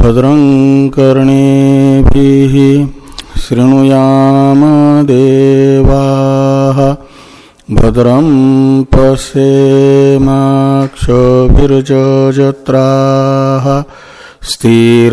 भद्रं कर्णेभिः शृणुयाम देवाः भद्रं पश्येमाक्षभिर्जत्राः स्थिरैरङ्गै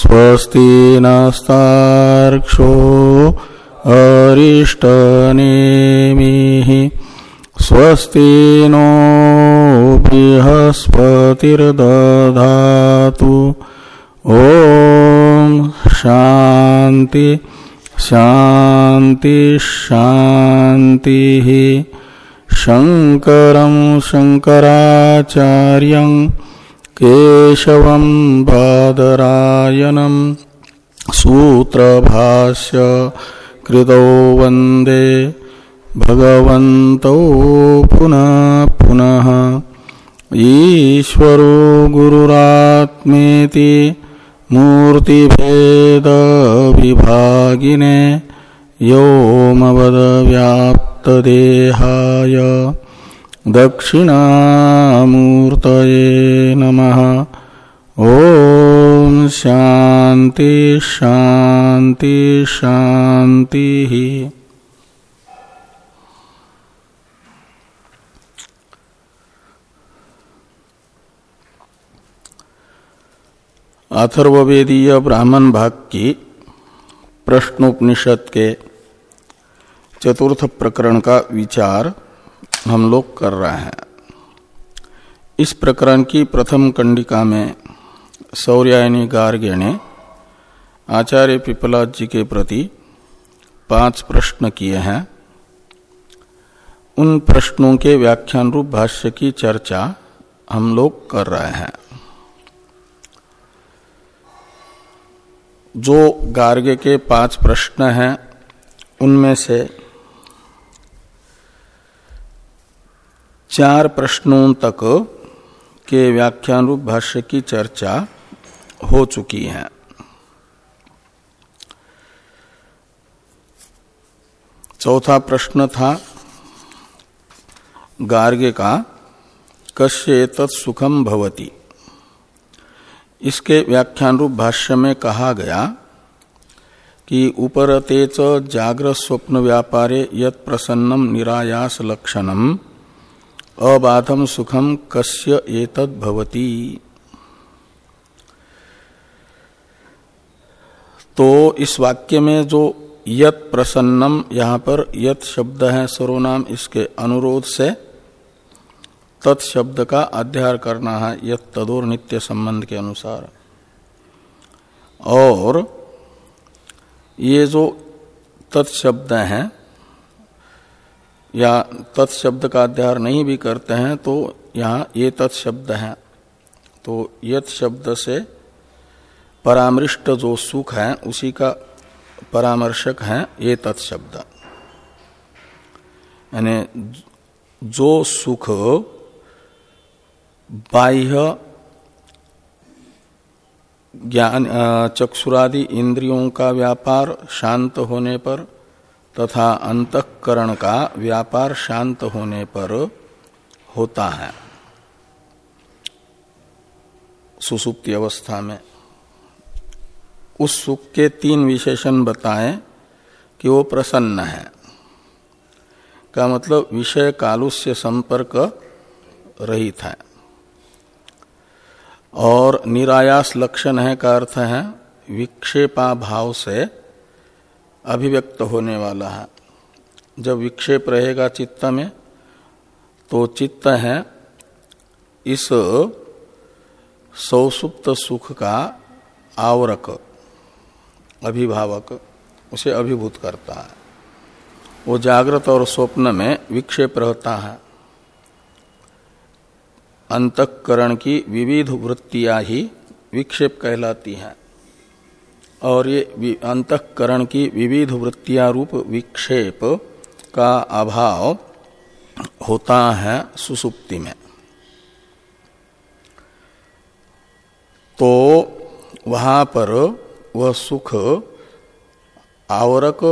स्वस्ति नस्तार्क्षो अरिष्टनेमिः स्वस्ति नो बृहस्पतिर्दधातु ॐ शान्ति शान्ति शान्तिः। शङ्करं शङ्कराचार्यं केशवं बादरायणं सूत्रभाष्य कृतौ वंदे भगवन्तौ पुनः पुनः। ईश्वरो गुरुरात्मेति मूर्तिभेदविभागिने व्योमवदव्याप्तदेहाय दक्षिणामूर्तये नमः। ॐ शान्ति शान्ति शान्तिः। अथर्वेदीय ब्राह्मण भाग की प्रश्नोपनिषद के चतुर्थ प्रकरण का विचार हम लोग कर रहे हैं। इस प्रकरण की प्रथम कंडिका में सौर्यायनी गार्ग्य ने आचार्य पिपलाद जी के प्रति पाँच प्रश्न किए हैं। उन प्रश्नों के व्याख्यान रूप भाष्य की चर्चा हम लोग कर रहे हैं। जो गार्ग्य के पाँच प्रश्न हैं, उनमें से चार प्रश्नों तक के व्याख्यान रूप भाष्य की चर्चा हो चुकी है। चौथा प्रश्न था गार्ग्य का कश्य तत्सुखम भवती? इसके व्याख्यान रूप भाष्य में कहा गया कि उपरते च स्वप्न व्यापारे यत प्रसन्नम निरायास लक्षणम अबाधम सुखम कस्य एतद भवती। तो इस वाक्य में जो यत प्रसन्नम यहाँ पर यत शब्द है सर्वनाम, इसके अनुरोध से तत्शब्द का अध्यार करना है, यत तदोर नित्य संबंध के अनुसार। और ये जो तत्शब्द हैं या तत्शब्द का अध्यार नहीं भी करते हैं तो यहाँ ये तत्शब्द है। तो यत शब्द से परामृष्ट जो सुख है, उसी का परामर्शक है ये तत्शब्द। यानी जो सुख बाह्य ज्ञान चक्षुरादि इंद्रियों का व्यापार शांत होने पर तथा अंतकरण का व्यापार शांत होने पर होता है। सुसुप्ति अवस्था में। उस सुख के तीन विशेषण बताएँ कि वो प्रसन्न है। का मतलब विषय कालुष्य संपर्क रहित है। और निरायास लक्षण है का अर्थ है विक्षेपा भाव से अभिव्यक्त होने वाला है। जब विक्षेप रहेगा चित्त में तो चित्त है इस सौसुप्त सुख का आवरक, अभिभावक, उसे अभिभूत करता है। वो जागृत और स्वप्न में विक्षेप रहता है। अंतकरण की विविध वृत्तियाँ ही विक्षेप कहलाती हैं। और ये अंतकरण की विविध वृत्तियाँ रूप विक्षेप का अभाव होता है सुसुप्ति में। तो वहाँ पर वह सुख, आवरक,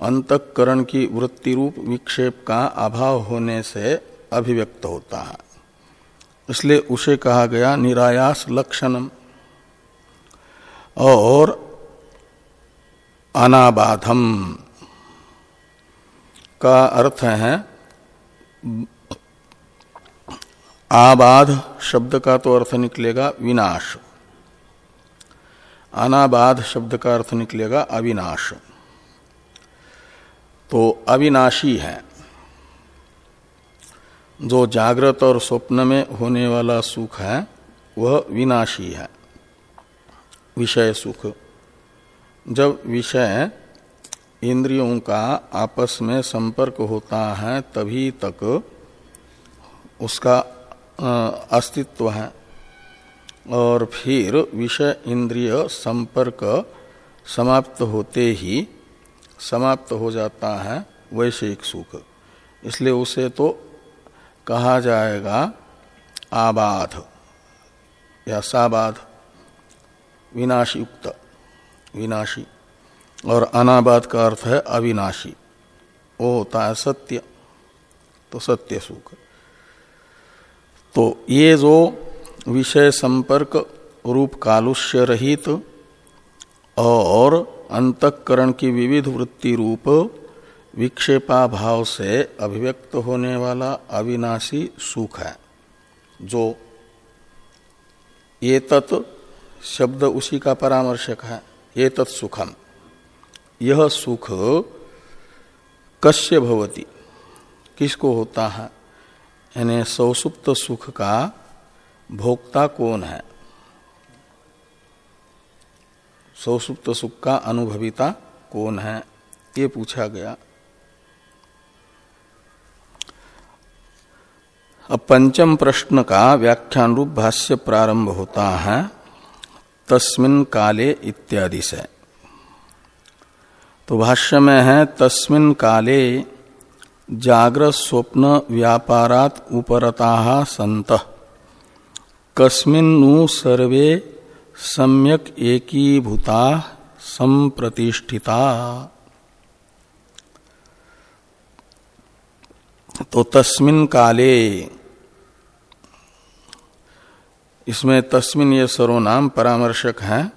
अंतकरण की वृत्ति रूप विक्षेप का अभाव होने से अभिव्यक्त होता है। इसलिए उसे कहा गया निरायास लक्षणम। और अनाबाधम का अर्थ है आबाध शब्द का तो अर्थ निकलेगा विनाश। अनाबाध शब्द का अर्थ निकलेगा अविनाश। तो अविनाशी है। जो जागृत और स्वप्न में होने वाला सुख है, वह विनाशी है। विषय सुख। जब विषय इंद्रियों का आपस में संपर्क होता है, तभी तक उसका अस्तित्व है। और फिर विषय इंद्रिय संपर्क समाप्त होते ही समाप्त हो जाता है वैश्विक सुख। इसलिए उसे तो कहा जाएगा आबाध या साबाध। विनाशीयुक्त, विनाशी। और अनाबाद का अर्थ है अविनाशी। वो होता है सत्य तो सत्य सुख। तो ये जो विषय संपर्क रूप कालुष्य रहित और अंतकरण की विविध वृत्ति रूप विक्षेपा भाव से अभिव्यक्त होने वाला अविनाशी सुख है, जो ये तत् शब्द उसी का परामर्शक है। ये तत्सुखम यह सुख कश्य भवती? किसको होता है? यानी सौसुप्त सुख का भोक्ता कौन है? सौसुप्त सुख का अनुभविता कौन है? ये पूछा गया। अब पंचम प्रश्न का व्याख्यान रूप भाष्य प्रारंभ होता है। तस्मिन काले इत्यादि से। तो भाष्य में है, तस्मिन काले जाग्रत स्वप्न व्यापारात उपरता संत कस्मिन्नु सर्वे सम्यक एकीभूता संप्रतिष्ठिता तो तस्मिन काले इसमें तस्मिन ये सर्वनाम परामर्शक है,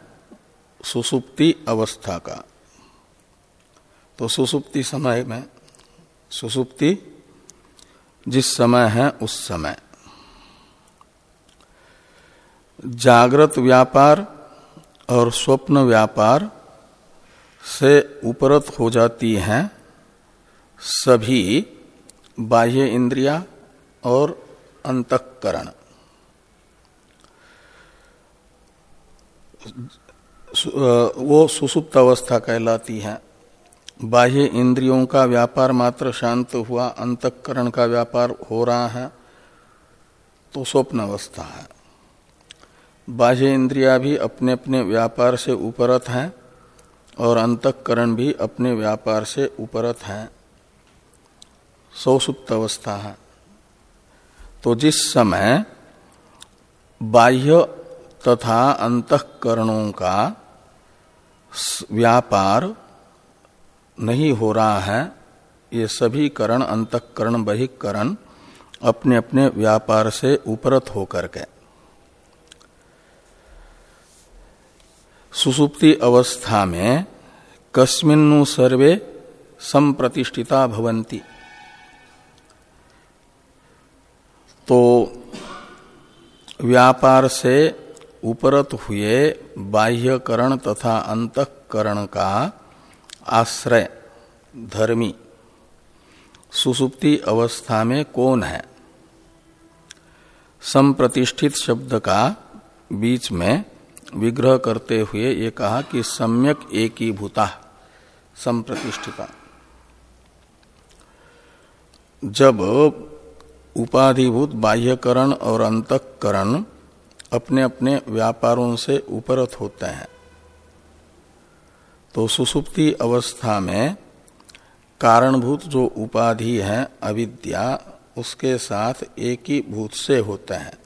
सुसुप्ति अवस्था का। तो सुसुप्ति समय में, सुसुप्ति जिस समय है उस समय। जागृत व्यापार और स्वप्न व्यापार से उपरत हो जाती हैं सभी बाह्य इंद्रिया और अंतकरण। वो सुसुप्त अवस्था कहलाती है। बाह्य इंद्रियों का व्यापार मात्र शांत हुआ, अंतकरण का व्यापार हो रहा है तो स्वप्न अवस्था है। बाह्य इंद्रिया भी अपने अपने व्यापार से उपरत हैं और अंतकरण भी अपने व्यापार से उपरत हैं। सौसुप्त अवस्था है। तो जिस समय बाह्य तथा अंतकरणों का व्यापार नहीं हो रहा है। ये सभी करण, अंतकरण, बहिकरण अपने अपने व्यापार से उपरत होकर के। सुसुप्ति अवस्था में कस्मिन्नु सर्वे संप्रतिष्ठिता भवंती तो व्यापार से उपरत हुए बाह्यकरण तथा अंतकरण का आश्रय, धर्मी। सुसुप्ति अवस्था में कौन है? संप्रतिष्ठित शब्द का बीच में विग्रह करते हुए ये कहा कि सम्यक एक ही भूता संप्रतिष्ठिता। जब उपाधिभूत बाह्यकरण और अंतकरण अपने अपने व्यापारों से उपरत होते हैं। तो सुसुप्ति अवस्था में कारणभूत जो उपाधि है, अविद्या, उसके साथ एक ही भूत से होते हैं।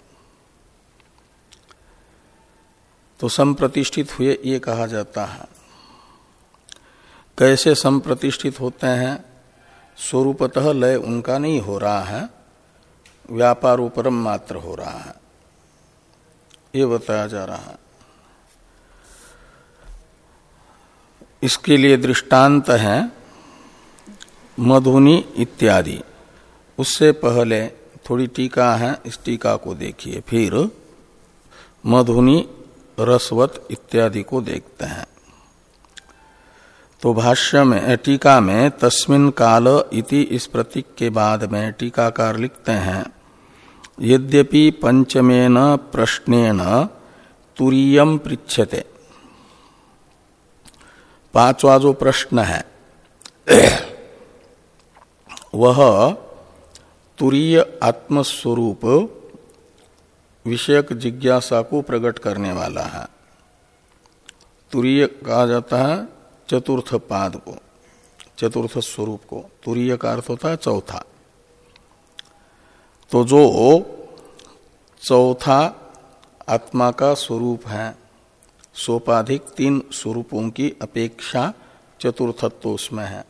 तो संप्रतिष्ठित हुए, ये कहा जाता है। कैसे संप्रतिष्ठित होते हैं? स्वरूपतः लय उनका नहीं हो रहा है व्यापार उपरम मात्र हो रहा है। ये बताया जा रहा है। इसके लिए दृष्टांत है मधुनी इत्यादि। उससे पहले थोड़ी टीका है, इस टीका को देखिए फिर। मधुनी, रसवत इत्यादि को देखते हैं। तो भाष्य में टीका में, तस्मिन काल इति इस प्रतीक के बाद में टीकाकार लिखते हैं यद्यपि पंचमेन प्रश्नेन तुरीयम पृछते पांचवा जो प्रश्न है, वह तुरीय आत्मस्वरूप विषयक जिज्ञासा को प्रकट करने वाला है। तुरीय कहा जाता है चतुर्थ पाद को, चतुर्थ स्वरूप को। तुरीय का अर्थ होता है चौथा। तो जो चौथा आत्मा का स्वरूप है, सोपाधिक तीन स्वरूपों की अपेक्षा चतुर्थत्व उसमें है।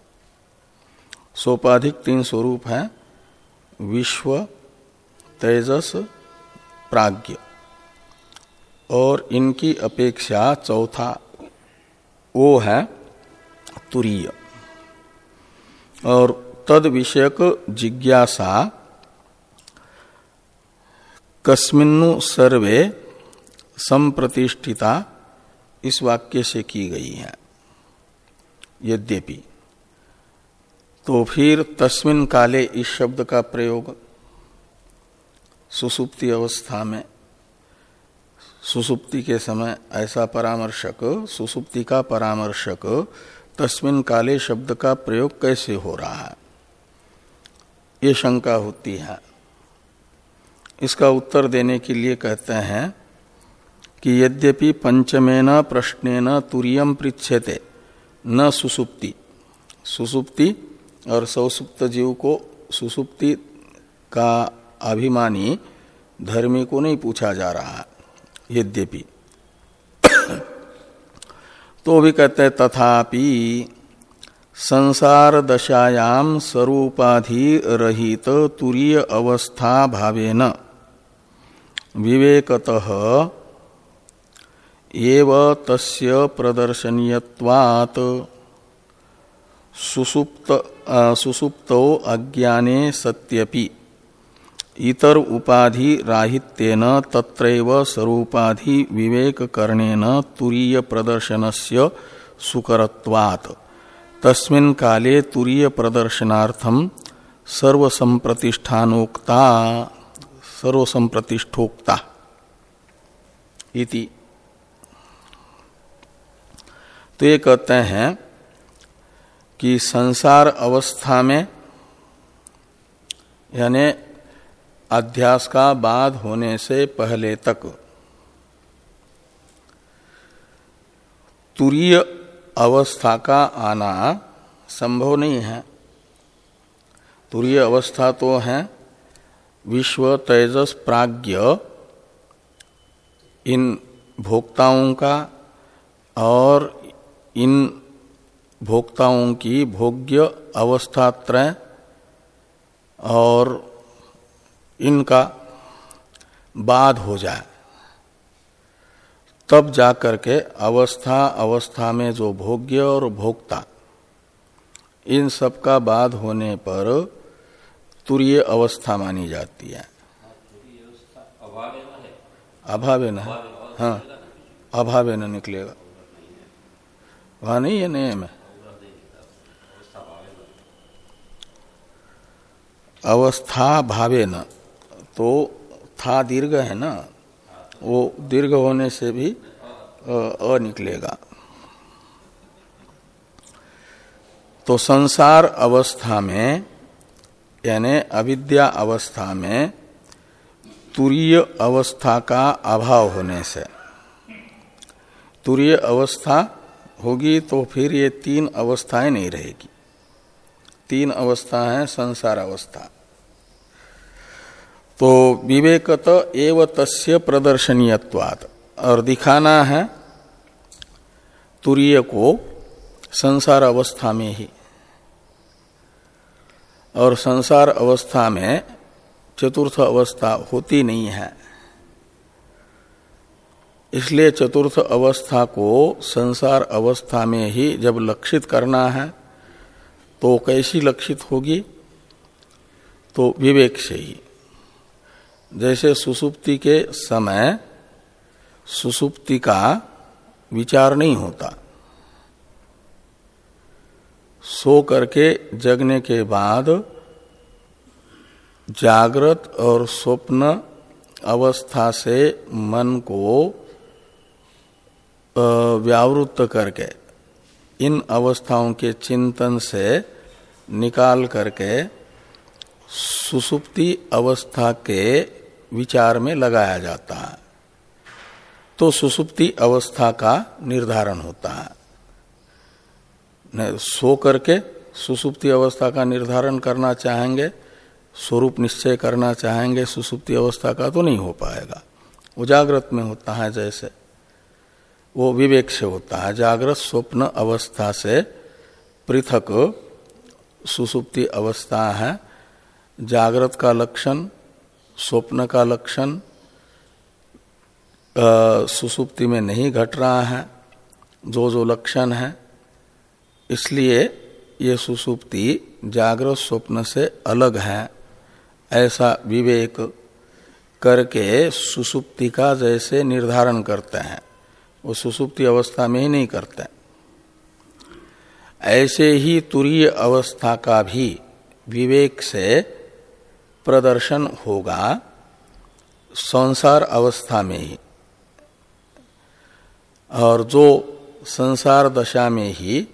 सोपाधिक तीन स्वरूप है, विश्व, तेजस प्राज्ञ और इनकी अपेक्षा चौथा वो है तुरीय। और तद विषयक जिज्ञासा कस्मिन्नु सर्वे संप्रतिष्ठिता इस वाक्य से की गई है। यद्यपि तो फिर तस्मिन काले इस शब्द का प्रयोग सुसुप्ति अवस्था में, सुसुप्ति के समय ऐसा परामर्शक, सुसुप्ति का परामर्शक तस्मिन काले शब्द का प्रयोग कैसे हो रहा है? ये शंका होती है। इसका उत्तर देने के लिए कहते हैं कि यद्यपि पंचमेन प्रश्नेन तुरियम पृछते न सुसुप्ति। सुसुप्ति और सौसुप्त जीव को सुसुप्ति का अभिमानी धर्मी को नहीं पूछा जा रहा, यद्यपि। तो भी कहते हैं, तथापि संसार दशायाम स्वरूपाधि रहित तुरीय अवस्था भावेन। विवेकतः एव तस्य सुसुप्त सुसुप्तो अज्ञाने सत्यपि। इतर उपाधि राहित्यन तत्रैव स्वरूपाधि विवेक करणेन तुरीय प्रदर्शनस्य सुकरत्वात्। तस्मिन् काले तुरीय प्रदर्शनार्थम सर्वसंप्रतिष्ठानोक्ता सर्वसंप्रतिष्ठोक्ता इति। तो ये कहते हैं कि संसार अवस्था में, यानी अध्यास का बाद होने से पहले तक, तुरीय अवस्था का आना संभव नहीं है। तुरीय अवस्था तो है विश्व तेजस प्राज्ञ इन भोक्ताओं का और इन भोक्ताओं की भोग्य अवस्थात्रय और इनका बाध हो जाए। तब जाकर के अवस्था अवस्था में जो भोग्य और भोक्ता, इन सब का बाध होने पर तुरीय अवस्था मानी जाती है। अभावे न हाँ? अभावे न निकलेगा। वहाँ नहीं है नियम? है अवस्था भावे न। तो था दीर्घ है ना? वो दीर्घ होने से भी अ निकलेगा। तो संसार अवस्था में यानी अविद्या अवस्था में तुरीय अवस्था का अभाव होने से। तुरीय अवस्था होगी तो फिर ये तीन अवस्थाएँ नहीं रहेगी। तीन अवस्था है संसार अवस्था। तो विवेकत एव तस्य प्रदर्शनीयत्वात्। और दिखाना है तुरीय को संसार अवस्था में ही। और संसार अवस्था में चतुर्थ अवस्था होती नहीं है। इसलिए चतुर्थ अवस्था को संसार अवस्था में ही जब लक्षित करना है तो कैसी लक्षित होगी? तो विवेक से ही। जैसे सुसुप्ति के समय सुसुप्ति का विचार नहीं होता। सो करके जगने के बाद जागृत और स्वप्न अवस्था से मन को व्यावृत्त करके, इन अवस्थाओं के चिंतन से निकाल करके सुसुप्ति अवस्था के विचार में लगाया जाता है। तो सुसुप्ति अवस्था का निर्धारण होता है। सो करके सुसुप्ति अवस्था का निर्धारण करना चाहेंगे, स्वरूप निश्चय करना चाहेंगे, सुसुप्ति अवस्था का तो नहीं हो पाएगा। उजागृत में होता है जैसे। वो विवेक से होता है। जागृत स्वप्न अवस्था से पृथक सुसुप्ति अवस्था है। जागृत का लक्षण, स्वप्न का लक्षण सुसुप्ति में नहीं घट रहा है। जो जो लक्षण है इसलिए ये सुसुप्ति जागृत स्वप्न से अलग है। ऐसा विवेक करके सुसुप्ति का जैसे निर्धारण करते हैं। वो सुसुप्ति अवस्था में ही नहीं करते। ऐसे ही तुरीय अवस्था का भी विवेक से प्रदर्शन होगा संसार अवस्था में ही। और जो संसार दशा में ही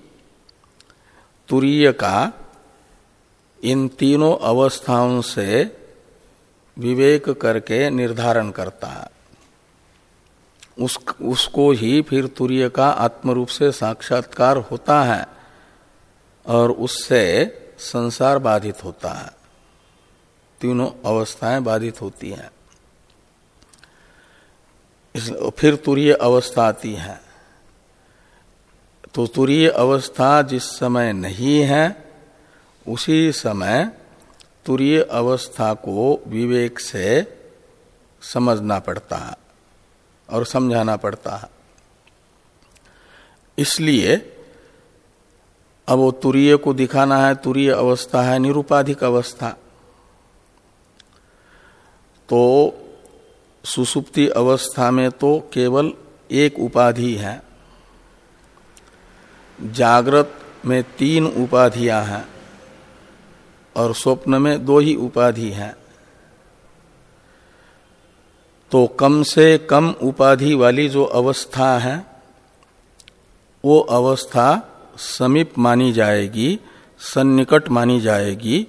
तुरीय का इन तीनों अवस्थाओं से विवेक करके निर्धारण करता है। उस, उसको ही फिर तुरीय का आत्मरूप से साक्षात्कार होता है और उससे संसार बाधित होता है। तीनों अवस्थाएँ बाधित होती हैं। फिर तुरीय अवस्था आती है। तो तुरीय अवस्था जिस समय नहीं है, उसी समय तुरीय अवस्था को विवेक से समझना पड़ता है और समझाना पड़ता है। इसलिए अब वो तुरीय को दिखाना है, तुरीय अवस्था है, निरुपाधिक अवस्था। तो सुसुप्ति अवस्था में तो केवल एक उपाधि है। जागृत में तीन उपाधियाँ हैं और स्वप्न में दो ही उपाधि हैं। तो कम से कम उपाधि वाली जो अवस्था है, वो अवस्था समीप मानी जाएगी, सन्निकट मानी जाएगी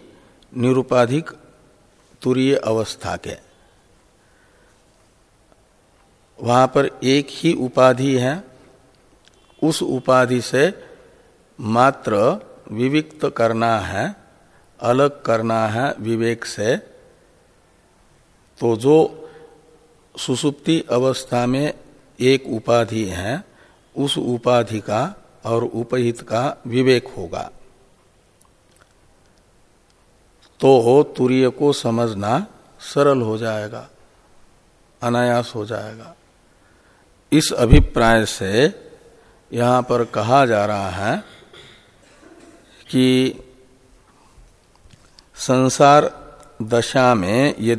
निरुपाधिक तुरीय अवस्था के। वहाँ पर एक ही उपाधि है उस उपाधि से मात्र विविक्त करना है, अलग करना है विवेक से तो जो सुसुप्ति अवस्था में एक उपाधि है, उस उपाधि का और उपहित का विवेक होगा। तो हो तुरीय को समझना सरल हो जाएगा, अनायास हो जाएगा। इस अभिप्राय से यहाँ पर कहा जा रहा है कि संसार दशा में ये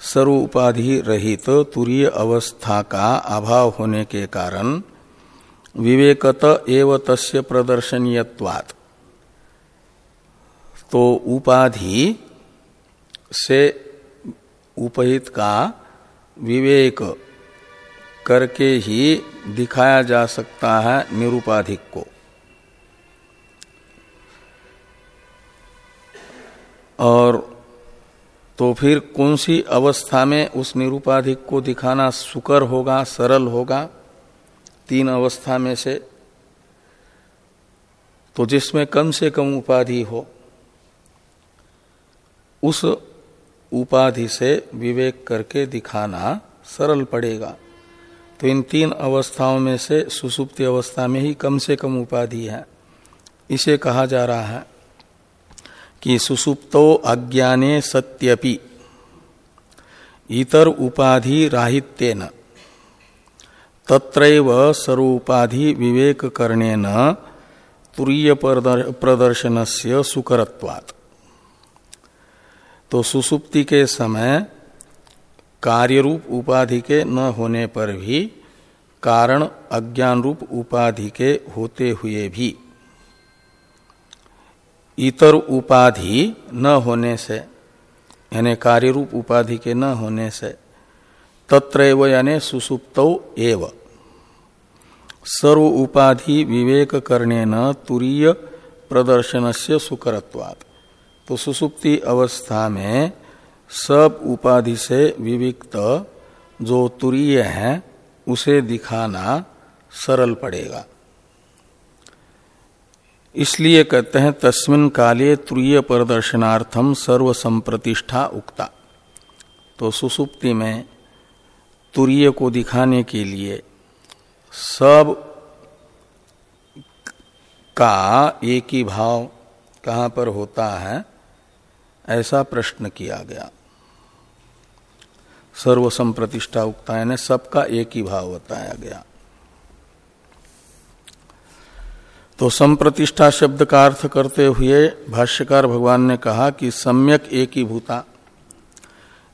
सर्व उपाधि रहित तुरीय अवस्था का अभाव होने के कारण विवेकत एव तस्य प्रदर्शनीयत्वात्। तो उपाधि से उपहित का विवेक करके ही दिखाया जा सकता है निरूपाधिक को। और तो फिर कौन सी अवस्था में उस निरूपाधिक को दिखाना सुकर होगा, सरल होगा? तीन अवस्था में से। तो जिसमें कम से कम उपाधि हो, उस उपाधि से विवेक करके दिखाना सरल पड़ेगा। तो इन तीन अवस्थाओं में से सुसुप्ति अवस्था में ही कम से कम उपाधि है। इसे कहा जा रहा है कि सुसुप्तो अज्ञाने सत्यपि। इतर उपाधि राहित्यन। तत्रैव सर्वोपाधि विवेक करने न तुरीय प्रदर्शन से सुकरत्वात्। तो सुसुप्ति के समय कार्य रूप उपाधि के न होने पर भी, कारण अज्ञान रूप उपाधि के होते हुए भी। इतर उपाधि न होने से, यानी कार्य रूप उपाधि के न होने से तत्र यानी सुसुप्त एव। सर्व उपाधि विवेक करने न तुरीय प्रदर्शन से सुकरत्वात्। तो सुसुप्ति अवस्था में सब उपाधि से विविक्त जो तुरीय है, उसे दिखाना सरल पड़ेगा। इसलिए कहते हैं, तस्मिन काले तुरीय प्रदर्शनार्थम सर्व संप्रतिष्ठा उक्ता। तो सुसुप्ति में तुरीय को दिखाने के लिए सब का एक ही भाव कहाँ पर होता है? ऐसा प्रश्न किया गया। सर्व संप्रतिष्ठा उक्ता यानी सबका एक ही भाव बताया गया। तो संप्रतिष्ठा शब्द का अर्थ करते हुए भाष्यकार भगवान ने कहा कि सम्यक एक ही भूता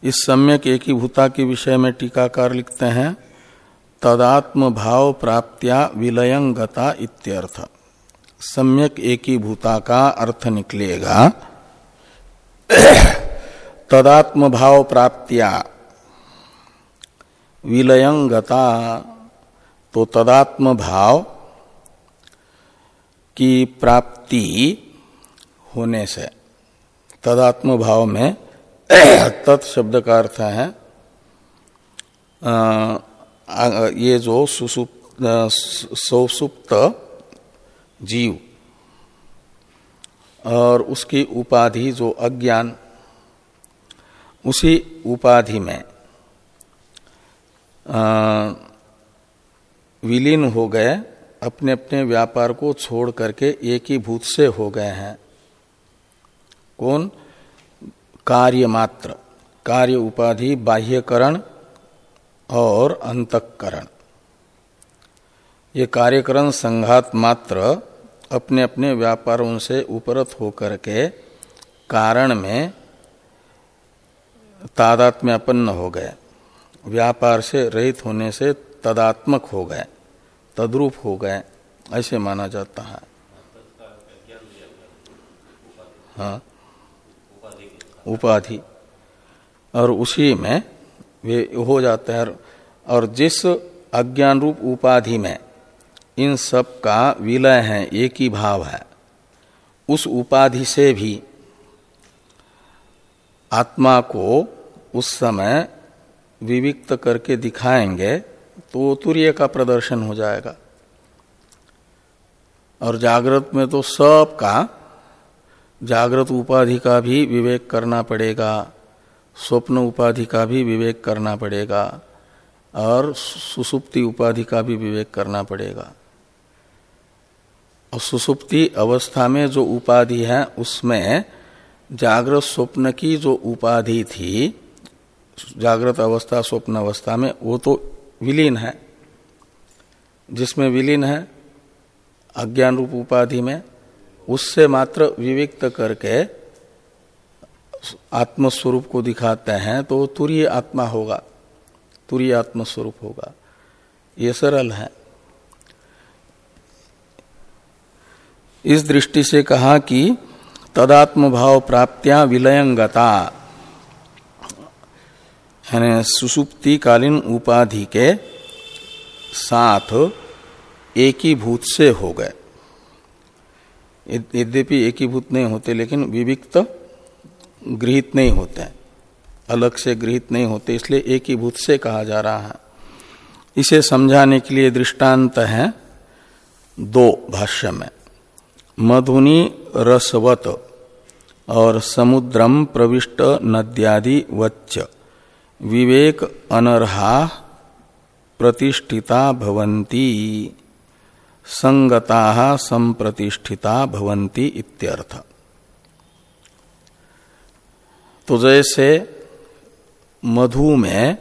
इस सम्यक एक ही भूता के विषय में टीकाकार लिखते हैं, तदात्म भाव प्राप्त्या विलयंगता इत्यर्थ। सम्यक एक ही भूता का अर्थ निकलेगा। तदात्म भाव प्राप्तिया विलयंगता तो तदात्म भाव की प्राप्ति होने से तदात्म भाव में तत्शब्द का अर्थ है ये जो सुसुप्त सौसुप्त जीव और उसकी उपाधि जो अज्ञान, उसी उपाधि में विलीन हो गए अपने अपने व्यापार को छोड़ करके एक ही भूत से हो गए हैं। कौन? कार्य मात्र, कार्य उपाधि, बाह्यकरण और अंतकरण। ये कार्यकरण संघात मात्र अपने अपने व्यापारों से उपरत होकर के कारण में तादात्म्यपन्न हो गए। व्यापार से रहित होने से तदात्मक हो गए, तद्रूप हो गए, ऐसे माना जाता है। हाँ। उपाधि। और उसी में वे हो जाते हैं। और जिस अज्ञान रूप उपाधि में इन सब का विलय है, एक ही भाव है। उस उपाधि से भी आत्मा को उस समय विविक्त करके दिखाएँगे तो तुर्य का प्रदर्शन हो जाएगा। और जागृत में तो सब का जागृत उपाधि का भी विवेक करना पड़ेगा, स्वप्न उपाधि का भी विवेक करना पड़ेगा, और सुसुप्ति उपाधि का भी विवेक करना पड़ेगा। और सुसुप्ति अवस्था में जो उपाधि है, उसमें जागृत स्वप्न की जो उपाधि थी, जागृत अवस्था, स्वप्न अवस्था में, वो तो विलीन है। जिसमें विलीन है, अज्ञान रूप उपाधि में, उससे मात्र विविक्त करके आत्मस्वरूप को दिखाते हैं तो तुरीय आत्मा होगा तुरीय आत्मस्वरूप होगा। ये सरल है। इस दृष्टि से कहा कि तदात्म भाव प्राप्त्या विलयंगता, यानी सुसुप्ति कालीन उपाधि के साथ एक ही भूत से हो गए। यद्यपि एक ही भूत नहीं होते, लेकिन विविक्त गृहित नहीं होते अलग से गृहित नहीं होते, इसलिए एक ही भूत से कहा जा रहा है। इसे समझाने के लिए दृष्टांत है दो भाष्य में। मधुनी रसवत और समुद्रम प्रविष्ट नद्यादि वच्च। विवेक अनर्हा प्रतिष्ठिता भवंती संगता संप्रतिष्ठिता भवंती इत्यर्थ। तो जैसे मधु में,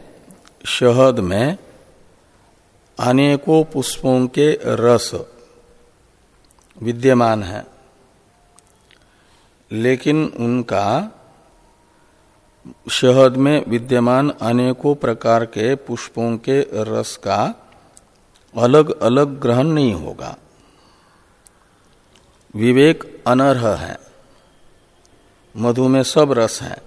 शहद में अनेकों पुष्पों के रस विद्यमान है। लेकिन उनका शहद में विद्यमान अनेकों प्रकार के पुष्पों के रस का अलग अलग ग्रहण नहीं होगा। विवेक अनर्ह है। मधु में सब रस है।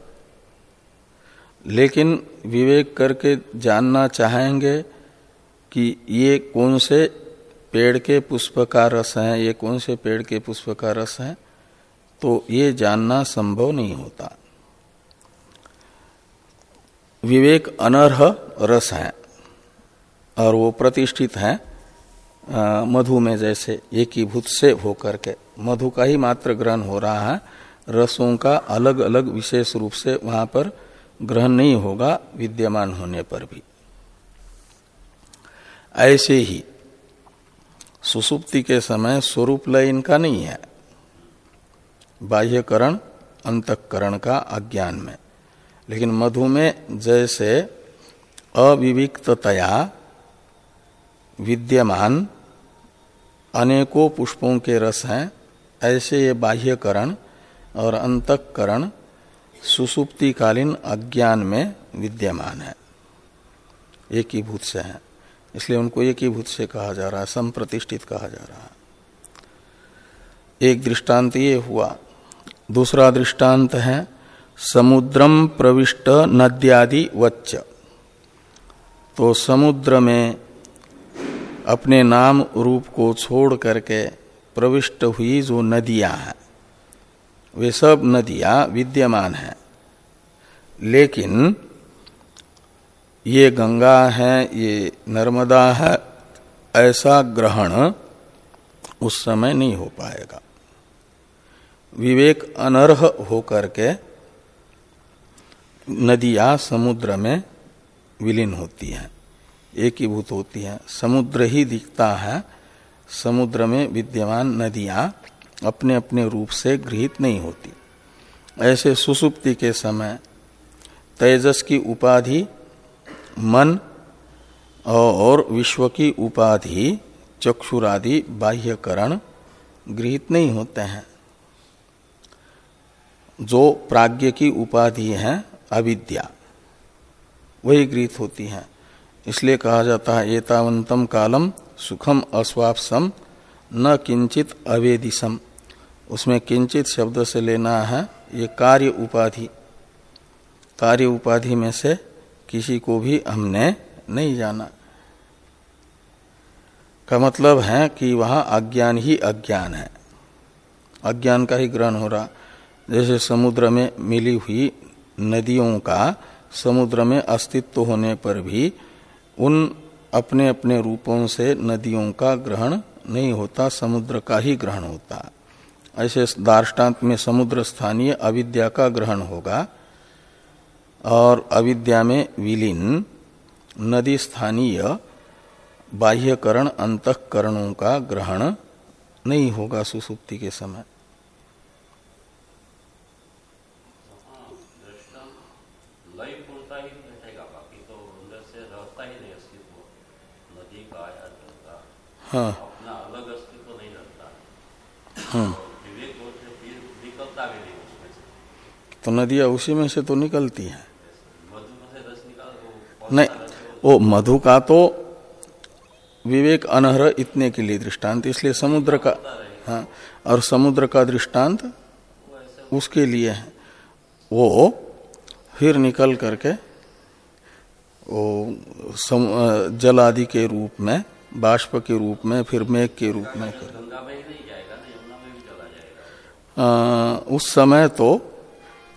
लेकिन विवेक करके जानना चाहेंगे कि ये कौन से पेड़ के पुष्प का रस है, ये कौन से पेड़ के पुष्प का रस है? तो ये जानना संभव नहीं होता। विवेक अनर्ह रस है, और वो प्रतिष्ठित है मधु में जैसे एकीभूत से होकर के। मधु का ही मात्र ग्रहण हो रहा है, रसों का अलग अलग विशेष रूप से वहाँ पर ग्रहण नहीं होगा, विद्यमान होने पर भी। ऐसे ही सुसुप्ति के समय स्वरूप लय इनका नहीं है। बाह्यकरण, अंतकरण का अज्ञान में। लेकिन मधु में जैसे अविविक्तया विद्यमान अनेकों पुष्पों के रस हैं, ऐसे ये बाह्यकरण और अंतकरण सुसुप्तिकालीन अज्ञान में विद्यमान है। एक ही भूत से है। इसलिए उनको एक ही भूत से कहा जा रहा है, संप्रतिष्ठित कहा जा रहा है। एक दृष्टांत ये हुआ। दूसरा दृष्टांत है, समुद्रम प्रविष्ट नद्यादि वच्च। तो समुद्र में अपने नाम रूप को छोड़ करके प्रविष्ट हुई जो नदियाँ हैं, वे सब नदियाँ विद्यमान हैं। लेकिन ये गंगा है, ये नर्मदा है, ऐसा ग्रहण उस समय नहीं हो पाएगा। विवेक अनर्ह होकर के नदियाँ समुद्र में विलीन होती हैं, एकीभूत होती हैं। समुद्र ही दिखता है, समुद्र में विद्यमान नदियाँ अपने अपने रूप से गृहित नहीं होती। ऐसे सुसुप्ति के समय तेजस की उपाधि मन और विश्व की उपाधि, चक्षुरादि, बाह्यकरण गृहित नहीं होते हैं। जो प्राज्ञ की उपाधि है, अविद्या, वही गृहित होती है। इसलिए कहा जाता है एतावंतम कालम सुखम अस्वापसम, न किंचित अवेदिसम। उसमें किंचित शब्द से लेना है, ये कार्य उपाधि। कार्य उपाधि में से किसी को भी हमने नहीं जाना। का मतलब है कि वहाँ अज्ञान ही अज्ञान है। अज्ञान का ही ग्रहण हो रहा। जैसे समुद्र में मिली हुई नदियों का समुद्र में अस्तित्व होने पर भी उन अपने अपने रूपों से नदियों का ग्रहण नहीं होता, समुद्र का ही ग्रहण होता। ऐसे दार्ष्टान्त में समुद्र स्थानीय अविद्या का ग्रहण होगा। और अविद्या में विलीन नदी स्थानीय बाह्यकरण अंतकरणों का ग्रहण नहीं होगा सुसुप्ति के समय। हाँ। अलग अस्तित्व नहीं हाँ। तो नदियाँ उसी में से तो निकलती हैं। नहीं वो मधु का तो विवेक अनहर इतने के लिए दृष्टांत इसलिए समुद्र का हाँ और समुद्र का दृष्टांत उसके लिए है। वो फिर निकल करके वो सम, जल आदि के रूप में बाष्प के रूप में फिर मेघ के रूप में आ, उस समय तो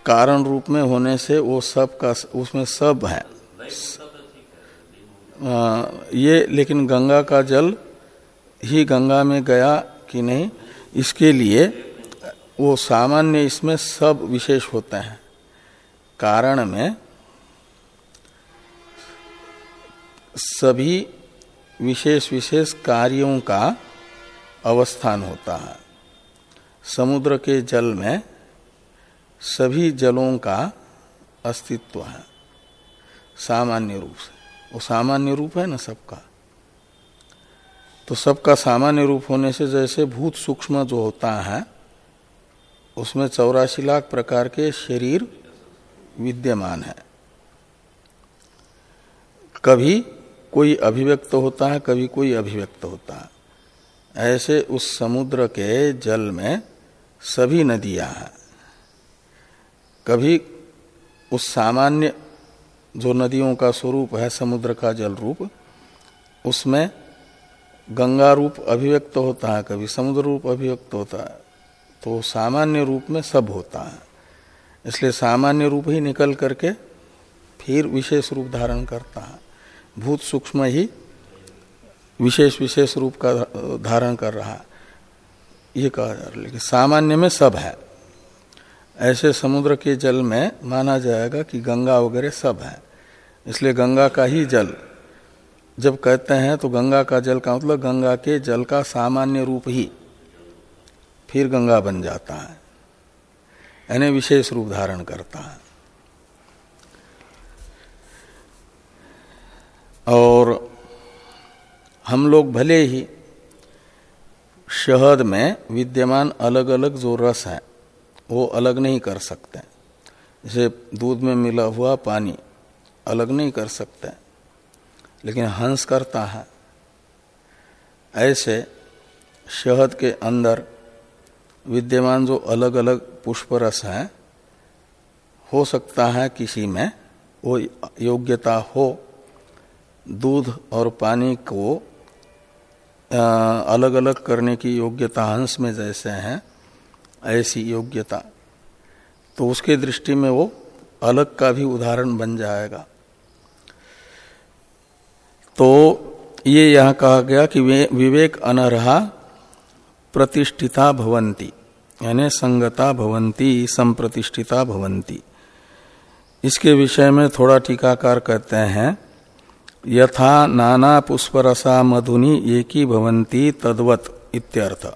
कारण रूप में होने से वो सब का उसमें सब है। आ, ये लेकिन गंगा का जल ही गंगा में गया कि नहीं इसके लिए वो सामान्य इसमें सब विशेष होते हैं। कारण में सभी विशेष विशेष कार्यों का अवस्थान होता है। समुद्र के जल में सभी जलों का अस्तित्व है। सामान्य रूप से। वो सामान्य रूप है ना सबका। तो सबका सामान्य रूप होने से जैसे भूत सूक्ष्म जो होता है, उसमें चौरासी लाख प्रकार के शरीर विद्यमान है। कभी कोई अभिव्यक्त होता है, कभी कोई अभिव्यक्त होता है। ऐसे उस समुद्र के जल में सभी नदियाँ हैं। कभी उस सामान्य जो नदियों का स्वरूप है समुद्र का जल रूप, उसमें गंगा रूप अभिव्यक्त होता है, कभी समुद्र रूप अभिव्यक्त होता है तो सामान्य रूप में सब होता है। इसलिए सामान्य रूप ही निकल करके फिर विशेष रूप धारण करता है। भूत सूक्ष्म ही विशेष विशेष रूप का धारण कर रहा है। ये कहा जा रहा है, लेकिन सामान्य में सब है। ऐसे समुद्र के जल में माना जाएगा कि गंगा वगैरह सब है। इसलिए गंगा का ही जल। जब कहते हैं तो गंगा का जल का मतलब गंगा के जल का सामान्य रूप ही फिर गंगा बन जाता है। यानी विशेष रूप धारण करता है। और हम लोग भले ही शहद में विद्यमान अलग अलग जो रस है, वो अलग नहीं कर सकते। जैसे दूध में मिला हुआ पानी अलग नहीं कर सकते। लेकिन हंस करता है। ऐसे शहद के अंदर विद्यमान जो अलग अलग पुष्प रस हैं, हो सकता है किसी में वो योग्यता हो। दूध और पानी को अलग अलग करने की योग्यता हंस में जैसे हैं, ऐसी योग्यता। तो उसके दृष्टि में वो अलग का भी उदाहरण बन जाएगा। तो ये यहाँ कहा गया कि विवेक अनरहा प्रतिष्ठिता भवंती, यानी संगता भवंती, संप्रतिष्ठिता भवंती। इसके विषय में थोड़ा टीकाकार कहते हैं, यथा नाना पुष्परसा मधुनि एक भवंती तद्वत इत्यर्थ।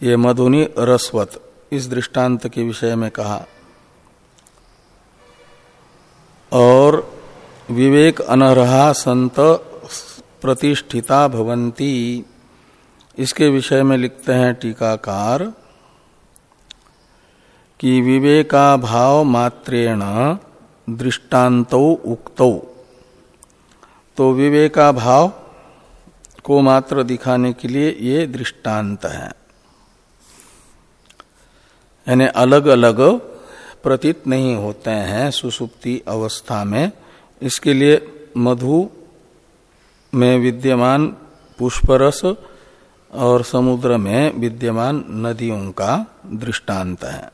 ये मधुनि रसवत, इस दृष्टांत के विषय में कहा। और विवेक अनरहा संत प्रतिष्ठिता भवंती। इसके विषय में लिखते हैं टीकाकार कि विवेका भाव मात्रेण दृष्टान्तौ उक्तौ। तो विवेका भाव को मात्र दिखाने के लिए ये दृष्टांत है। यानी अलग अलग प्रतीत नहीं होते हैं सुसुप्ति अवस्था में। इसके लिए मधु में विद्यमान पुष्परस और समुद्र में विद्यमान नदियों का दृष्टांत है।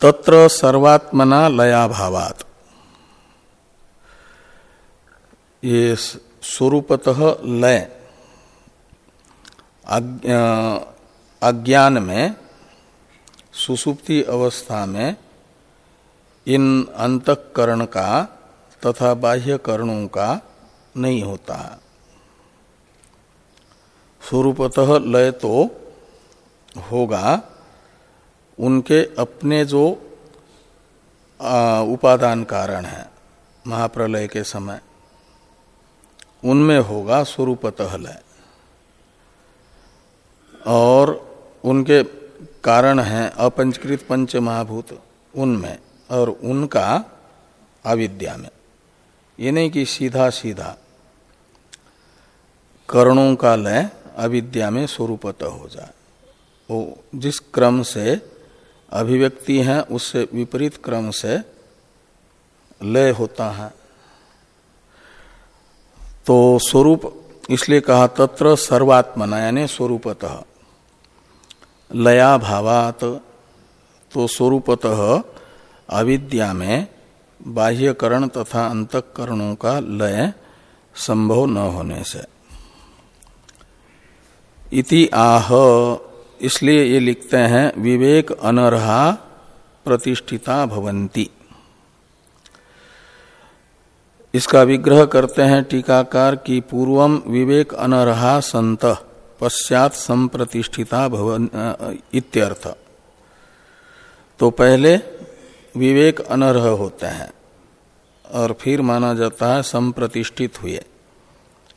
तत्र सर्वात्मना लयाभावात। ये स्वरूपतः लय। अज्ञान में, सुसुप्ति अवस्था में इन अंतकरण का तथा बाह्य करणों का नहीं होता। है स्वरूपतः लय तो होगा। उनके अपने जो उपादान कारण है, महाप्रलय के समय, उनमें होगा स्वरूपतः लय। और उनके कारण हैं अपंचकृत पंच महाभूत उनमें। और उनका अविद्या में। ये नहीं कि सीधा सीधा करणों का लय अविद्या में स्वरूपतः हो जाए। वो जिस क्रम से अभिव्यक्ति है, उससे विपरीत क्रम से लय होता है। तो स्वरूप इसलिए कहा तत्र सर्वात्मना, यानी स्वरूपतः। लया भावात तो स्वरूपतः अविद्या में बाह्यकरण तथा अंतकरणों का लय संभव न होने से। इति आह, इसलिए ये लिखते हैं, विवेक अनरहा प्रतिष्ठिता भवंती इसका विग्रह करते हैं टीकाकार की पूर्वम विवेक अनरहा संत, पश्चात संप्रतिष्ठिता भवन इत्यर्थ। तो पहले विवेक अनर्ह होते हैं और फिर माना जाता है संप्रतिष्ठित हुए।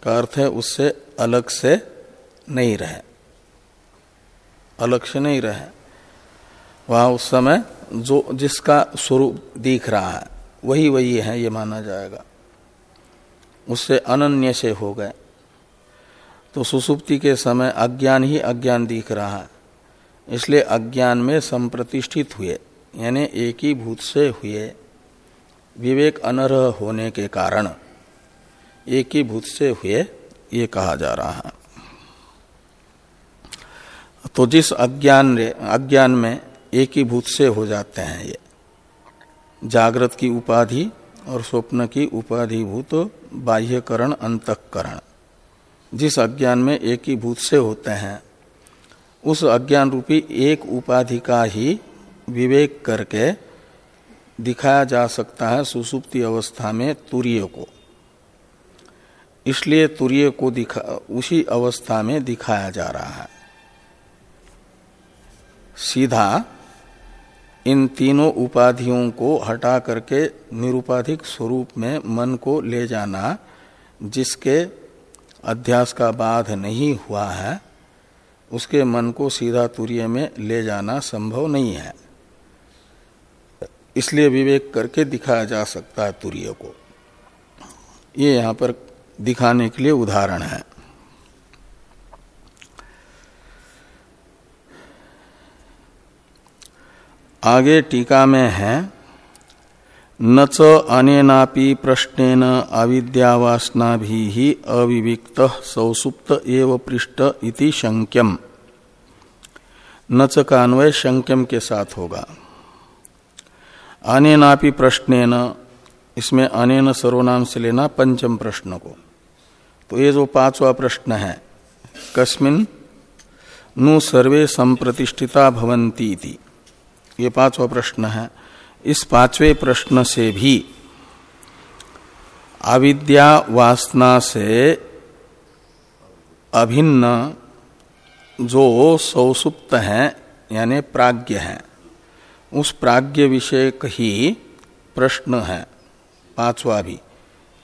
का अर्थ है उससे अलग से नहीं रहे। अलग से नहीं रहे। वहाँ उस समय जो जिसका स्वरूप दिख रहा है, वही वही है, ये माना जाएगा। उससे अनन्य से हो गए। तो सुसुप्ति के समय अज्ञान ही अज्ञान दिख रहा है। इसलिए अज्ञान में संप्रतिष्ठित हुए। यानी एक ही भूत से हुए विवेक अनरह होने के कारण एक ही भूत से हुए ये कहा जा रहा है। तो जिस अज्ञान अज्ञान में एक ही भूत से हो जाते हैं ये, जागृत की उपाधि और स्वप्न की उपाधिभूत बाह्यकरण, अंतकरण, जिस अज्ञान में एक ही भूत से होते हैं, उस अज्ञान रूपी एक उपाधि का ही विवेक करके दिखाया जा सकता है सुसुप्ति अवस्था में तुरीय को। इसलिए तुरीय को दिखा, उसी अवस्था में दिखाया जा रहा है। सीधा इन तीनों उपाधियों को हटा करके निरुपाधिक स्वरूप में मन को ले जाना, जिसके अध्यास का बाध नहीं हुआ है, उसके मन को सीधा तुरीय में ले जाना संभव नहीं है। इसलिए विवेक करके दिखाया जा सकता है तुरीय को। ये यहाँ पर दिखाने के लिए उदाहरण है। आगे टीका में है न च अनेनापि प्रश्नेन अविद्यावासना भी अविविक्त सौसुप्त एव पृष्ठ इति शंक्यम न च का अन्वय शंक्यम के साथ होगा। अनेनापि प्रश्नेन, इसमें अनेन सर्वनाम से लेना पंचम प्रश्न को। तो ये जो पांचवा प्रश्न है, कस्मिन नु सर्वे संप्रतिष्ठिता भवंती थी ये पांचवा प्रश्न है। इस पांचवे प्रश्न से भी अविद्या वासना से अभिन्न जो सौसुप्त हैं, यानी प्राज्ञ है। उस प्राज्ञ विषय ही प्रश्न है। पांचवा भी,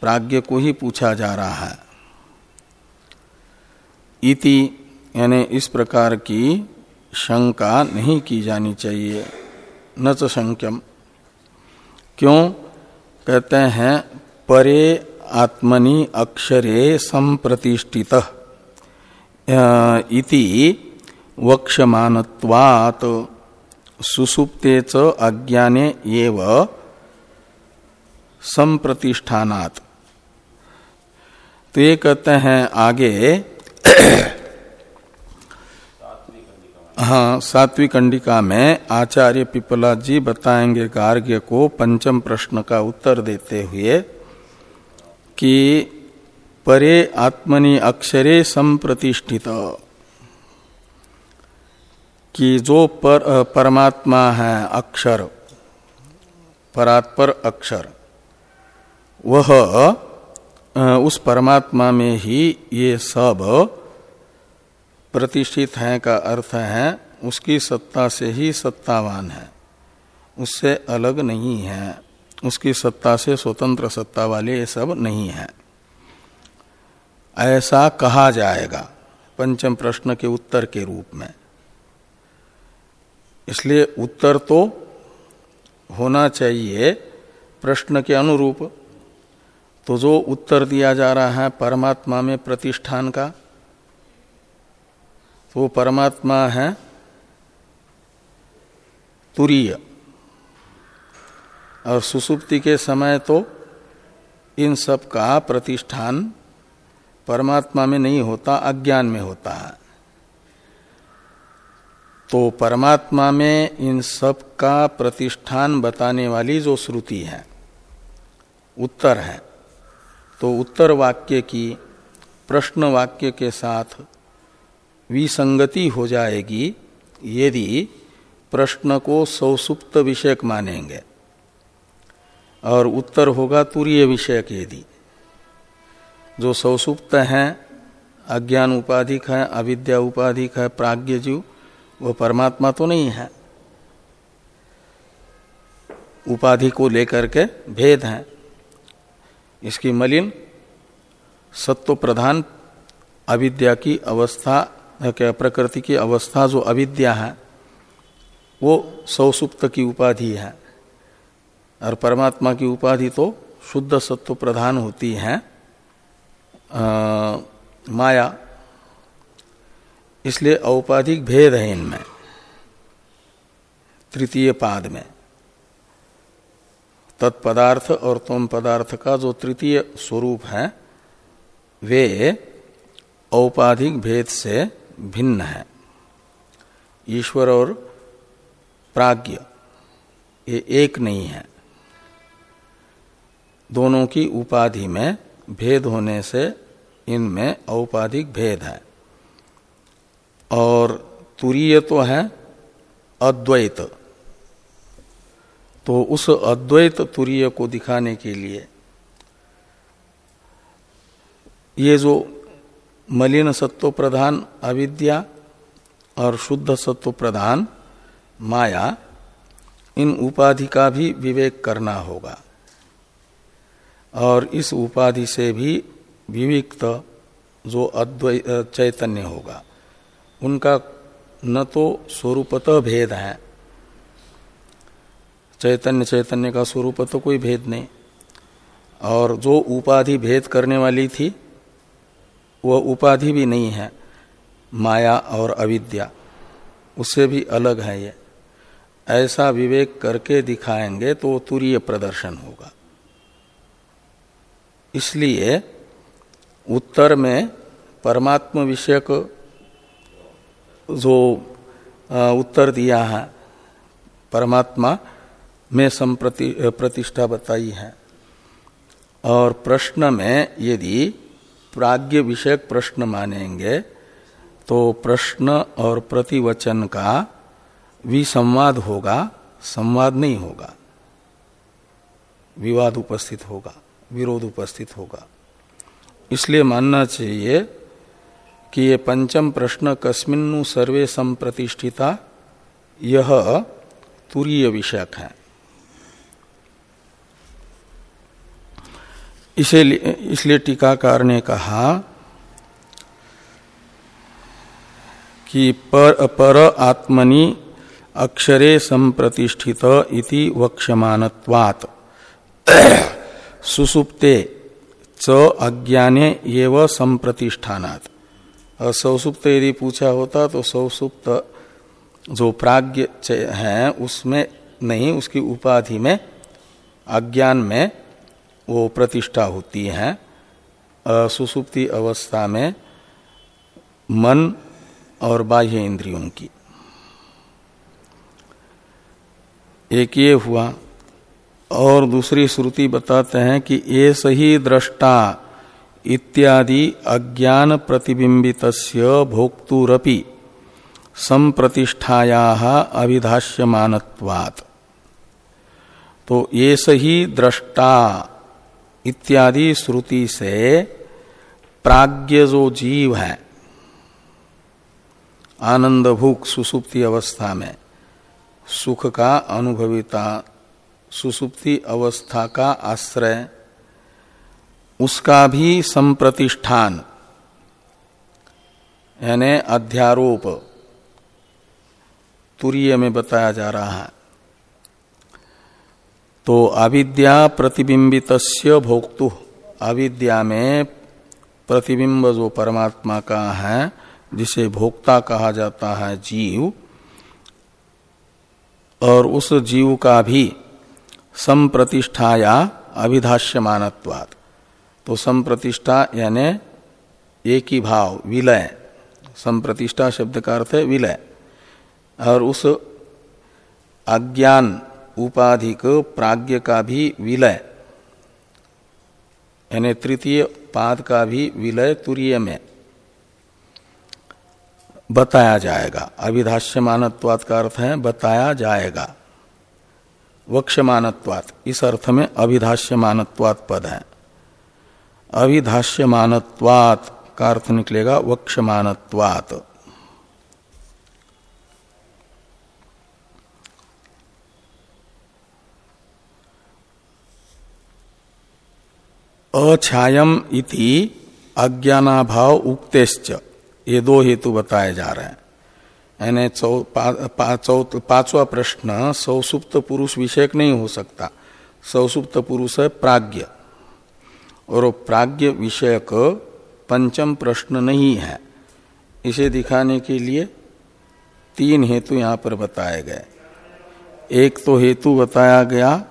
प्राज्ञ को ही पूछा जा रहा है। इति, यानी इस प्रकार की शंका नहीं की जानी चाहिए। न तो संख्यम। क्यों? कहते हैं, परे आत्मनि अक्षरे संप्रतिष्ठित। इति वक्षमानत्वात्। सुसुप्ते च अज्ञाने एव संप्रतिष्ठानात्। तो ये कहते हैं आगे हाँ सात्विक कंडिका में आचार्य पिपला जी बताएँगे गार्ग्य को पंचम प्रश्न का उत्तर देते हुए कि परे आत्मनि अक्षरे संप्रतिष्ठित। कि जो पर, परमात्मा है अक्षर परात्पर अक्षर वह उस परमात्मा में ही ये सब प्रतिष्ठित है का अर्थ है उसकी सत्ता से ही सत्तावान है। उससे अलग नहीं है। उसकी सत्ता से स्वतंत्र सत्ता वाले ये सब नहीं है। ऐसा कहा जाएगा पंचम प्रश्न के उत्तर के रूप में। इसलिए उत्तर तो होना चाहिए प्रश्न के अनुरूप। तो जो उत्तर दिया जा रहा है परमात्मा में प्रतिष्ठान का तो वो परमात्मा है तुरीय। और सुसुप्ति के समय तो इन सब का प्रतिष्ठान परमात्मा में नहीं होता, अज्ञान में होता है। तो परमात्मा में इन सब का प्रतिष्ठान बताने वाली जो श्रुति है, उत्तर है। तो उत्तर वाक्य की, प्रश्न वाक्य के साथ विसंगति हो जाएगी यदि प्रश्न को सौसुप्त विषयक मानेंगे। और उत्तर होगा तुरीय विषयक यदि। जो सौसुप्त हैं, अज्ञान उपाधिक है, अविद्या उपाधिक है, प्राज्ञ जीव वो परमात्मा तो नहीं है। उपाधि को लेकर के भेद है। इसकी मलिन सत्व प्रधान अविद्या की अवस्था क्या प्रकृति की अवस्था जो अविद्या है वो सौसुप्त की उपाधि है। और परमात्मा की उपाधि तो शुद्ध सत्व प्रधान होती है। आ, माया इसलिए औपाधिक भेद है इनमें। तृतीय पाद में। तत्पदार्थ और तुम पदार्थ का जो तृतीय स्वरूप है, वे औपाधिक भेद से भिन्न है। ईश्वर और प्राज्ञ, ये एक नहीं है। दोनों की उपाधि में भेद होने से इनमें औपाधिक भेद है। और तुरीय तो है अद्वैत। तो उस अद्वैत तुरीय को दिखाने के लिए ये जो मलिन सत्व प्रधान अविद्या और शुद्ध सत्व प्रधान माया, इन उपाधि का भी विवेक करना होगा। और इस उपाधि से भी विविक्त जो अद्वैत चैतन्य होगा। उनका न तो स्वरूपत भेद है। चैतन्य चैतन्य का स्वरूप तो कोई भेद नहीं। और जो उपाधि भेद करने वाली थी, वह उपाधि भी नहीं है। माया और अविद्या, उससे भी अलग है ये। ऐसा विवेक करके दिखाएँगे तो तुरीय प्रदर्शन होगा। इसलिए उत्तर में परमात्म विषयक जो उत्तर दिया है, परमात्मा में संप्रति प्रतिष्ठा बताई है। और प्रश्न में यदि प्राग्ञ विषयक प्रश्न मानेंगे तो प्रश्न और प्रतिवचन का विसंवाद होगा, संवाद नहीं होगा। विवाद उपस्थित होगा, विरोध उपस्थित होगा। इसलिए मानना चाहिए कि ये पंचम प्रश्न कस्मिन्नु सर्वे संप्रतिष्ठिता? यह तुरीय विषयक है। इसलिए इसलिए टीकाकार ने कहा कि पर, पर आत्मनि अक्षरे संप्रतिष्ठित इति वक्ष्यमानत्वात्। सुसुप्ते च अज्ञाने एव संप्रतिष्ठानात्। सौसुप्त यदि पूछा होता तो सौसुप्त जो प्राग्ञ है, उसमें नहीं, उसकी उपाधि में, अज्ञान में वो प्रतिष्ठा होती है। सुसुप्ति अवस्था में मन और बाह्य इंद्रियों की। एक ये हुआ। और दूसरी श्रुति बताते हैं कि ये सही दृष्टा इत्यादि अज्ञान प्रतिबिंबित भोक्तुरपि संप्रतिष्ठाया अभिधाष्यमानत्वात् तो ये सही दृष्टा इत्यादि श्रुति से प्राज्ञ जो जीव है। आनंद भूख सुसुप्ति अवस्था में सुख का अनुभविता, सुसुप्ति अवस्था का आश्रय उसका भी संप्रतिष्ठान। यानी अध्यारोप। तुरीय में बताया जा रहा है। तो अविद्या प्रतिबिंबित भोक्तु। अविद्या में प्रतिबिंब जो परमात्मा का है, जिसे भोक्ता कहा जाता है जीव, और उस जीव का भी संप्रतिष्ठाया अभिधाष्यमानत्वात् तो संप्रतिष्ठा यानी एक ही भाव, विलय। संप्रतिष्ठा शब्द का अर्थ है विलय। और उस अज्ञान उपाधिक प्राज्ञ का भी विलय, यानी तृतीय पाद का भी विलय तुरीय में बताया जाएगा। अभिधाष्यमानत्वात का अर्थ है बताया जाएगा। वक्षमानत्वात इस अर्थ में अभिधाष्यमानत्वात पद है। अभिधाष्यमानत्वात का अर्थ निकलेगा वक्षमानत्वात अछायम इति अज्ञानाभाव उक्तेश्च। ये दो हेतु बताए जा रहे हैं। यानी पांचवा प्रश्न, सौसुप्त पुरुष विषयक नहीं हो सकता। सौसुप्त पुरुष है प्राज्ञ। और प्राज्ञ विषयक पंचम प्रश्न नहीं है। इसे दिखाने के लिए तीन हेतु यहाँ पर बताए गए। एक तो हेतु बताया गया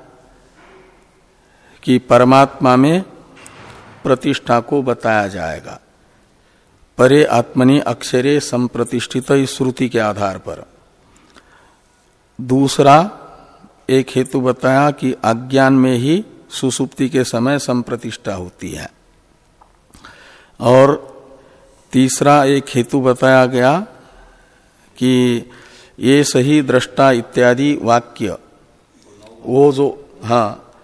कि परमात्मा में प्रतिष्ठा को बताया जाएगा। परे आत्मनि अक्षरे संप्रतिष्ठित श्रुति के आधार पर। दूसरा, एक हेतु बताया कि अज्ञान में ही सुसुप्ति के समय संप्रतिष्ठा होती है। और तीसरा एक हेतु बताया गया कि ये सही दृष्टा इत्यादि वाक्य, वो जो हाँ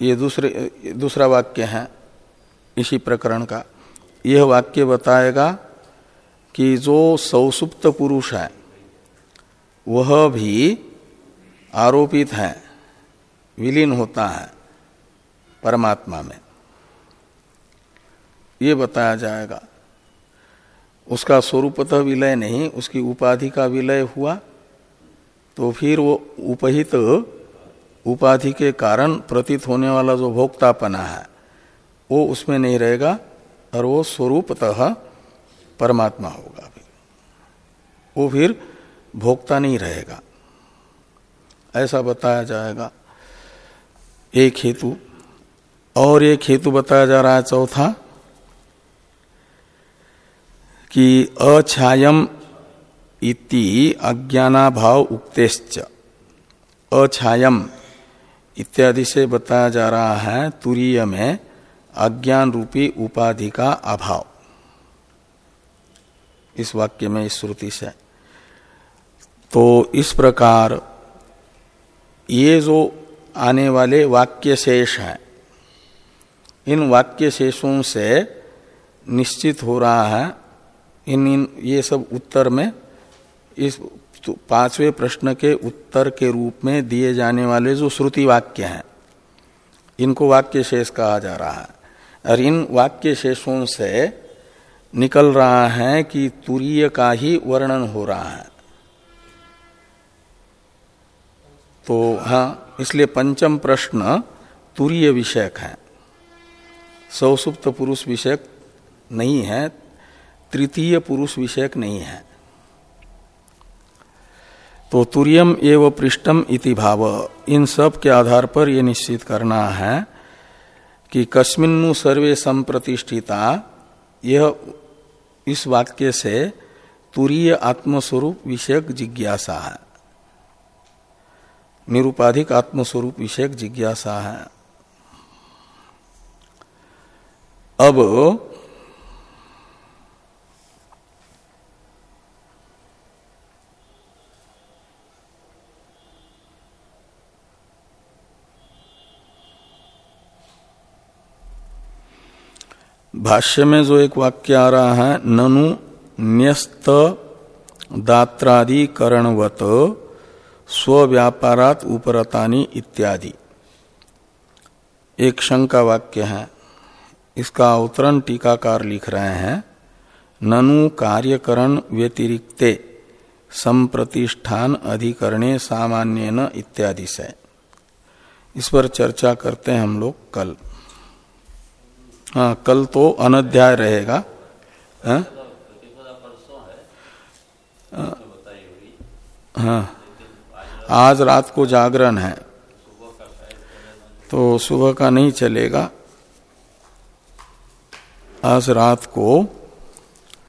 ये दूसरे, दूसरा वाक्य है इसी प्रकरण का। यह वाक्य बताएगा कि जो सौसुप्त पुरुष है, वह भी आरोपित है, विलीन होता है। परमात्मा में। ये बताया जाएगा। उसका स्वरूपतः विलय नहीं, उसकी उपाधि का विलय हुआ तो फिर वो उपहित, उपाधि के कारण प्रतीत होने वाला जो भोक्तापना है, वो उसमें नहीं रहेगा, और वो स्वरूपतः परमात्मा होगा फिर वो फिर भोक्ता नहीं रहेगा। ऐसा बताया जाएगा। एक हेतु और एक हेतु बताया जा रहा है चौथा, कि अछायम इति अज्ञानाभाव उक्तेश्च। अछायम इत्यादि से बताया जा रहा है तुरीय में अज्ञान रूपी उपाधि का अभाव। इस वाक्य में, इस श्रुति से। तो इस प्रकार ये जो आने वाले वाक्य शेष है इन वाक्य शेषों से निश्चित हो रहा है। इन इन, ये सब उत्तर में इस पाँचवें प्रश्न के उत्तर के रूप में दिए जाने वाले जो श्रुति वाक्य हैं, इनको वाक्य शेष कहा जा रहा है। और इन वाक्य शेषों से निकल रहा है कि तुरीय का ही वर्णन हो रहा है। तो हाँ इसलिए पंचम प्रश्न तुरीय विषयक है। सौसुप्त पुरुष विषयक नहीं है, तृतीय पुरुष विषयक नहीं है। तो तुरियम एवं पृष्ठम इति भाव। इन सब के आधार पर यह निश्चित करना है कि कस्मिन्नु सर्वे संप्रतिष्ठिता, यह इस वाक्य से तुरीय आत्मस्वरूप विषयक जिज्ञासा है। निरुपाधिक आत्मस्वरूप विषयक जिज्ञासा है। अब भाष्य में जो एक वाक्य आ रहा है, ननु न्यस्त दात्रादिकरणवत स्व्यापारात उपरतानी इत्यादि। एक शंका वाक्य है। इसका अवतरण टीकाकार लिख रहे हैं ननु कार्यकरण व्यतिरिक्ते संप्रतिष्ठान अधिकरणे सामान्य न इत्यादि से। इस पर चर्चा करते हैं हम लोग कल। हाँ कल तो अनध्याय रहेगा। हाँ, हाँ। आज रात को जागरण है। तो सुबह का नहीं चलेगा। आज रात को